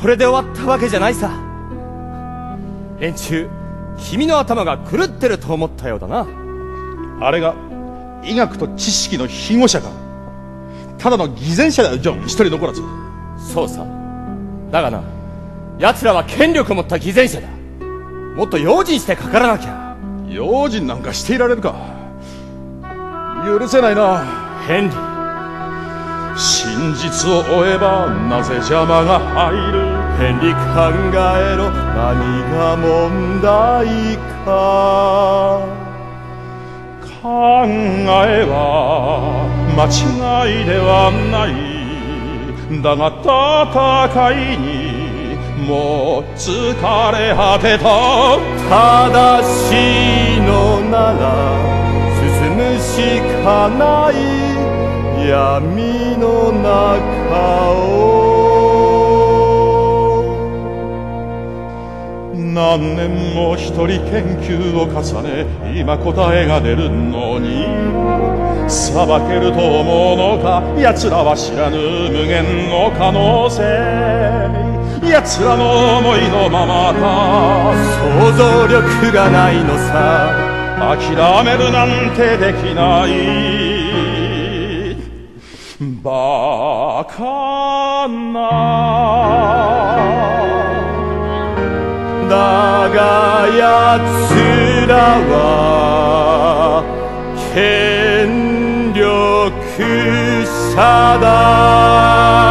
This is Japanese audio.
これで終わったわけじゃないさ。連中君の頭が狂ってると思ったようだな。あれが医学と知識の庇護者か。ただの偽善者だよジョン一人残らず。そうさ。だがな奴らは権力を持った偽善者だ。もっと用心してかからなきゃ。用心なんかしていられるか。許せないな。ヘンリー真実を追えばなぜ邪魔が入るヘンリー考えろ。何が問題か考えは間違いではない。だが戦いにもう疲れ果てた。正しいのなら進むしかない。闇の中を。何年も一人研究を重ね今答えが出るのに。裁けると思うのか奴らは知らぬ無限の可能性奴らの思いのままか想像力がないのさ。諦めるなんてできない。バカなだが奴らは権力者だ